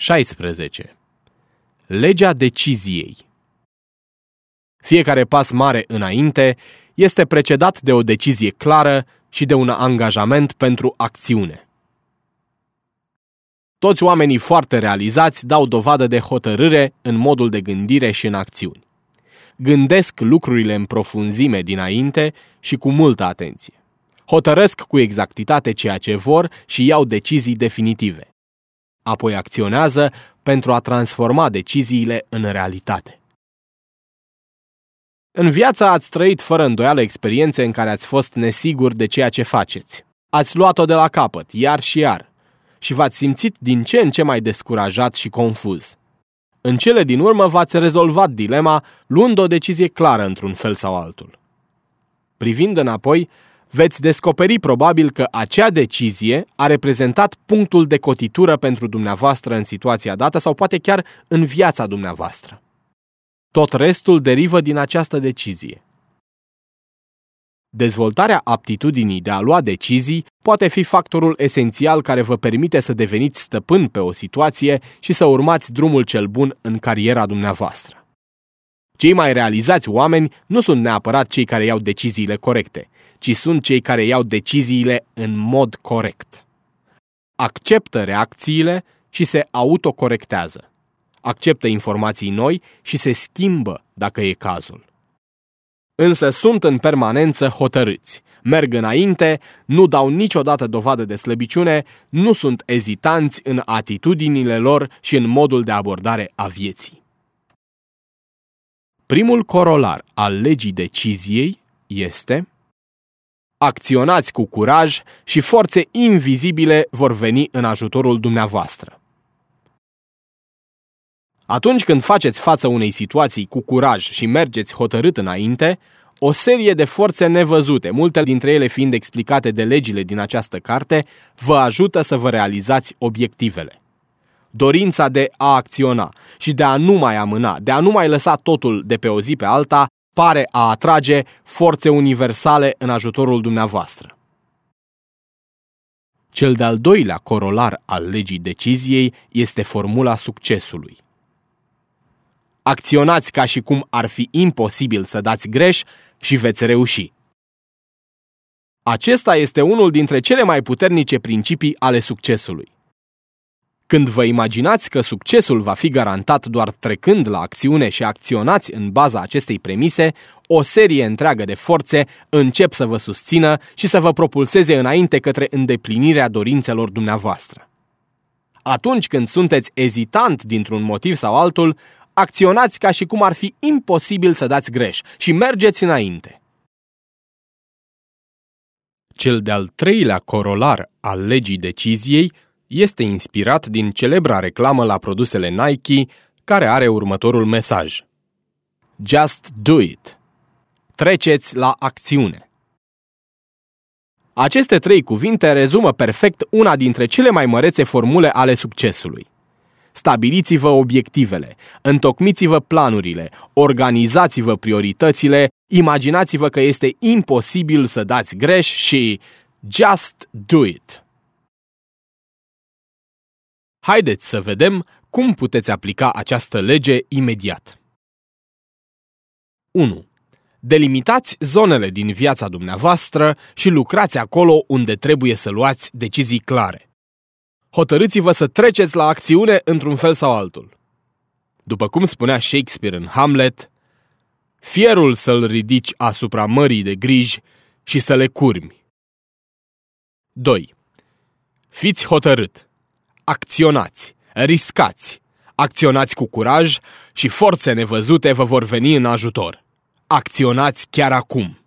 16. Legea deciziei Fiecare pas mare înainte este precedat de o decizie clară și de un angajament pentru acțiune. Toți oamenii foarte realizați dau dovadă de hotărâre în modul de gândire și în acțiuni. Gândesc lucrurile în profunzime dinainte și cu multă atenție. Hotărăsc cu exactitate ceea ce vor și iau decizii definitive. Apoi acționează pentru a transforma deciziile în realitate. În viață ați trăit fără îndoială experiențe în care ați fost nesiguri de ceea ce faceți. Ați luat-o de la capăt, iar și iar, și v-ați simțit din ce în ce mai descurajat și confuz. În cele din urmă v-ați rezolvat dilema luând o decizie clară într-un fel sau altul. Privind înapoi, veți descoperi probabil că acea decizie a reprezentat punctul de cotitură pentru dumneavoastră în situația dată sau poate chiar în viața dumneavoastră. Tot restul derivă din această decizie. Dezvoltarea aptitudinii de a lua decizii poate fi factorul esențial care vă permite să deveniți stăpân pe o situație și să urmați drumul cel bun în cariera dumneavoastră. Cei mai realizați oameni nu sunt neapărat cei care iau deciziile corecte, ci sunt cei care iau deciziile în mod corect. Acceptă reacțiile și se autocorectează. Acceptă informații noi și se schimbă dacă e cazul însă sunt în permanență hotărâți. Merg înainte, nu dau niciodată dovadă de slăbiciune, nu sunt ezitanți în atitudinile lor și în modul de abordare a vieții. Primul corolar al legii deciziei este Acționați cu curaj și forțe invizibile vor veni în ajutorul dumneavoastră. Atunci când faceți față unei situații cu curaj și mergeți hotărât înainte, o serie de forțe nevăzute, multe dintre ele fiind explicate de legile din această carte, vă ajută să vă realizați obiectivele. Dorința de a acționa și de a nu mai amâna, de a nu mai lăsa totul de pe o zi pe alta, pare a atrage forțe universale în ajutorul dumneavoastră. Cel de-al doilea corolar al legii deciziei este formula succesului. Acționați ca și cum ar fi imposibil să dați greș și veți reuși. Acesta este unul dintre cele mai puternice principii ale succesului. Când vă imaginați că succesul va fi garantat doar trecând la acțiune și acționați în baza acestei premise, o serie întreagă de forțe încep să vă susțină și să vă propulseze înainte către îndeplinirea dorințelor dumneavoastră. Atunci când sunteți ezitant dintr-un motiv sau altul, acționați ca și cum ar fi imposibil să dați greș și mergeți înainte. Cel de-al treilea corolar al legii deciziei este inspirat din celebra reclamă la produsele Nike, care are următorul mesaj. Just do it. Treceți la acțiune. Aceste trei cuvinte rezumă perfect una dintre cele mai mărețe formule ale succesului. Stabiliți-vă obiectivele, întocmiți-vă planurile, organizați-vă prioritățile, imaginați-vă că este imposibil să dați greș și just do it. Haideți să vedem cum puteți aplica această lege imediat. 1. Delimitați zonele din viața dumneavoastră și lucrați acolo unde trebuie să luați decizii clare hotărâți-vă să treceți la acțiune într-un fel sau altul. După cum spunea Shakespeare în Hamlet, fierul să-l ridici asupra mării de griji și să le curmi. 2. Fiți hotărât. Acționați. Riscați. Acționați cu curaj și forțe nevăzute vă vor veni în ajutor. Acționați chiar acum.